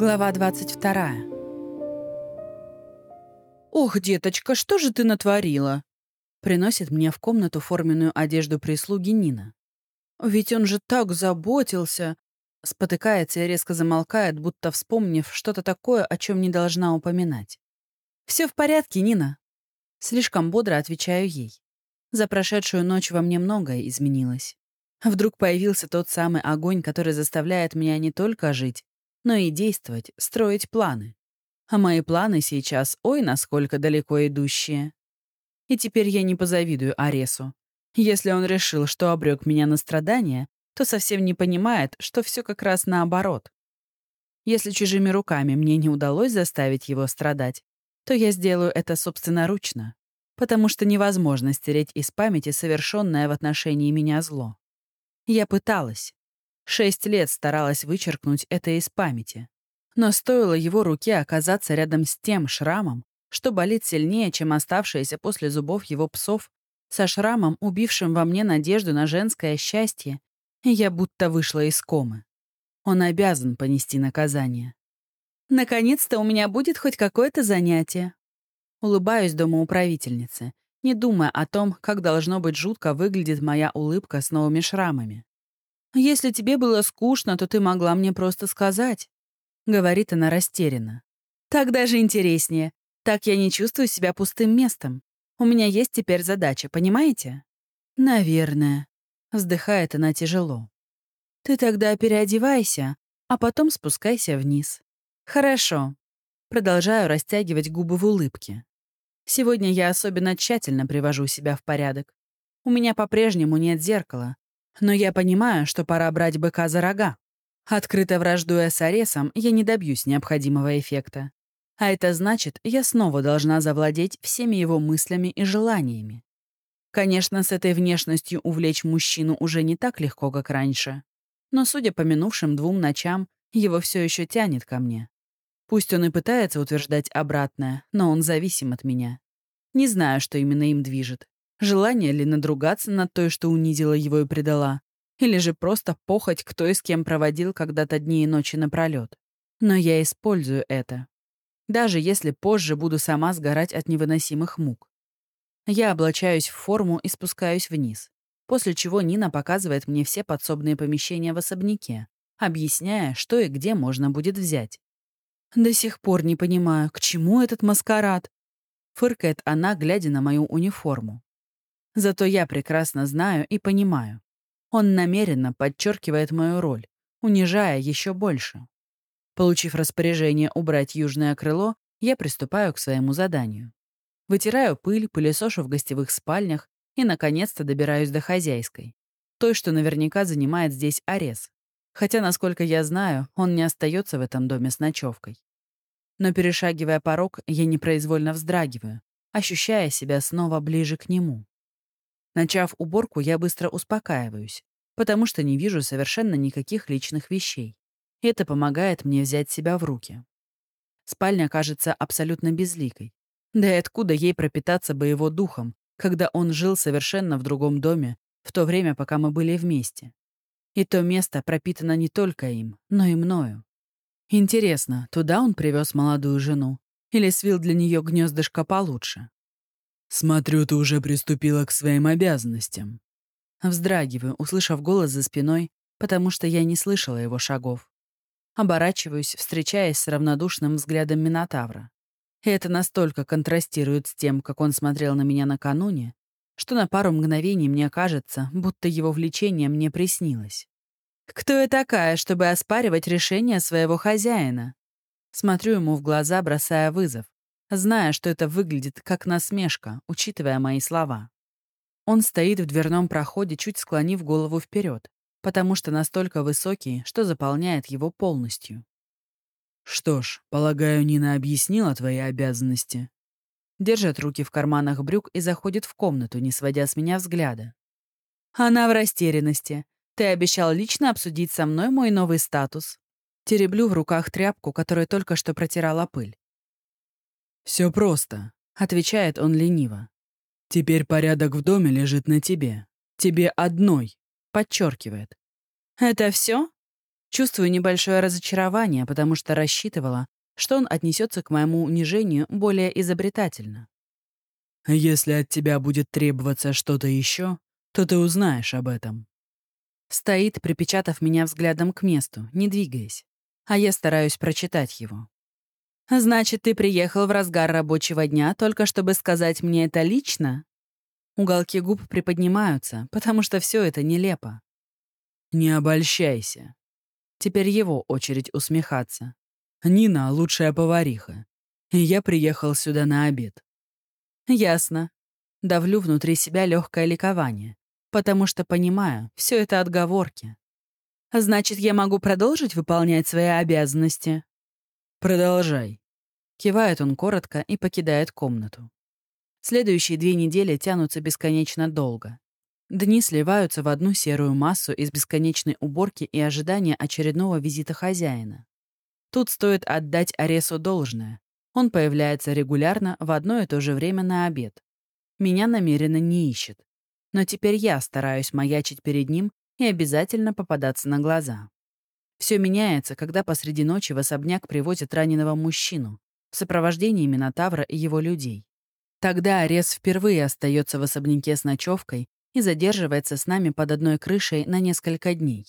Глава 22. «Ох, деточка, что же ты натворила?» Приносит мне в комнату форменную одежду прислуги Нина. «Ведь он же так заботился!» Спотыкается и резко замолкает, будто вспомнив что-то такое, о чем не должна упоминать. «Все в порядке, Нина!» Слишком бодро отвечаю ей. За прошедшую ночь во мне многое изменилось. Вдруг появился тот самый огонь, который заставляет меня не только жить, но и действовать, строить планы. А мои планы сейчас, ой, насколько далеко идущие. И теперь я не позавидую Аресу. Если он решил, что обрек меня на страдания, то совсем не понимает, что все как раз наоборот. Если чужими руками мне не удалось заставить его страдать, то я сделаю это собственноручно, потому что невозможно стереть из памяти совершенное в отношении меня зло. Я пыталась, Шесть лет старалась вычеркнуть это из памяти. Но стоило его руке оказаться рядом с тем шрамом, что болит сильнее, чем оставшиеся после зубов его псов, со шрамом, убившим во мне надежду на женское счастье, я будто вышла из комы. Он обязан понести наказание. «Наконец-то у меня будет хоть какое-то занятие». Улыбаюсь домоуправительнице, не думая о том, как должно быть жутко выглядит моя улыбка с новыми шрамами. «Если тебе было скучно, то ты могла мне просто сказать», — говорит она растерянно. «Так даже интереснее. Так я не чувствую себя пустым местом. У меня есть теперь задача, понимаете?» «Наверное», — вздыхает она тяжело. «Ты тогда переодевайся, а потом спускайся вниз». «Хорошо». Продолжаю растягивать губы в улыбке. Сегодня я особенно тщательно привожу себя в порядок. У меня по-прежнему нет зеркала, но я понимаю, что пора брать быка за рога. Открыто враждуя с Аресом, я не добьюсь необходимого эффекта. А это значит, я снова должна завладеть всеми его мыслями и желаниями. Конечно, с этой внешностью увлечь мужчину уже не так легко, как раньше. Но, судя по минувшим двум ночам, его все еще тянет ко мне. Пусть он и пытается утверждать обратное, но он зависим от меня. Не знаю, что именно им движет. Желание ли надругаться над той, что унизила его и предала? Или же просто похоть, кто и с кем проводил когда-то дни и ночи напролет? Но я использую это. Даже если позже буду сама сгорать от невыносимых мук. Я облачаюсь в форму и спускаюсь вниз. После чего Нина показывает мне все подсобные помещения в особняке, объясняя, что и где можно будет взять. «До сих пор не понимаю, к чему этот маскарад?» Фыркает она, глядя на мою униформу. Зато я прекрасно знаю и понимаю. Он намеренно подчеркивает мою роль, унижая еще больше. Получив распоряжение убрать южное крыло, я приступаю к своему заданию. Вытираю пыль, пылесошу в гостевых спальнях и, наконец-то, добираюсь до хозяйской. Той, что наверняка занимает здесь Арес. Хотя, насколько я знаю, он не остается в этом доме с ночевкой. Но, перешагивая порог, я непроизвольно вздрагиваю, ощущая себя снова ближе к нему. Начав уборку, я быстро успокаиваюсь, потому что не вижу совершенно никаких личных вещей. Это помогает мне взять себя в руки. Спальня кажется абсолютно безликой. Да и откуда ей пропитаться бы его духом, когда он жил совершенно в другом доме, в то время, пока мы были вместе? И то место пропитано не только им, но и мною. Интересно, туда он привез молодую жену? Или свил для нее гнездышко получше? «Смотрю, ты уже приступила к своим обязанностям». Вздрагиваю, услышав голос за спиной, потому что я не слышала его шагов. Оборачиваюсь, встречаясь с равнодушным взглядом Минотавра. И это настолько контрастирует с тем, как он смотрел на меня накануне, что на пару мгновений мне кажется, будто его влечение мне приснилось. «Кто я такая, чтобы оспаривать решение своего хозяина?» Смотрю ему в глаза, бросая вызов, зная, что это выглядит как насмешка, учитывая мои слова. Он стоит в дверном проходе, чуть склонив голову вперед, потому что настолько высокий, что заполняет его полностью. «Что ж, полагаю, Нина объяснила твои обязанности?» Держит руки в карманах брюк и заходит в комнату, не сводя с меня взгляда. «Она в растерянности. Ты обещал лично обсудить со мной мой новый статус». Тереблю в руках тряпку, которая только что протирала пыль. Все просто», — отвечает он лениво. «Теперь порядок в доме лежит на тебе. Тебе одной», — подчеркивает. «Это все? Чувствую небольшое разочарование, потому что рассчитывала, что он отнесется к моему унижению более изобретательно. Если от тебя будет требоваться что-то еще, то ты узнаешь об этом. Стоит, припечатав меня взглядом к месту, не двигаясь. А я стараюсь прочитать его. «Значит, ты приехал в разгар рабочего дня только чтобы сказать мне это лично?» Уголки губ приподнимаются, потому что все это нелепо. «Не обольщайся». Теперь его очередь усмехаться. «Нина — лучшая повариха. Я приехал сюда на обед». «Ясно». Давлю внутри себя легкое ликование, потому что понимаю, все это отговорки. «Значит, я могу продолжить выполнять свои обязанности?» «Продолжай». Кивает он коротко и покидает комнату. Следующие две недели тянутся бесконечно долго. Дни сливаются в одну серую массу из бесконечной уборки и ожидания очередного визита хозяина. Тут стоит отдать Аресу должное. Он появляется регулярно в одно и то же время на обед. Меня намеренно не ищет. Но теперь я стараюсь маячить перед ним и обязательно попадаться на глаза. Все меняется, когда посреди ночи в особняк привозят раненого мужчину в сопровождении Минотавра и его людей. Тогда Арес впервые остается в особняке с ночевкой и задерживается с нами под одной крышей на несколько дней.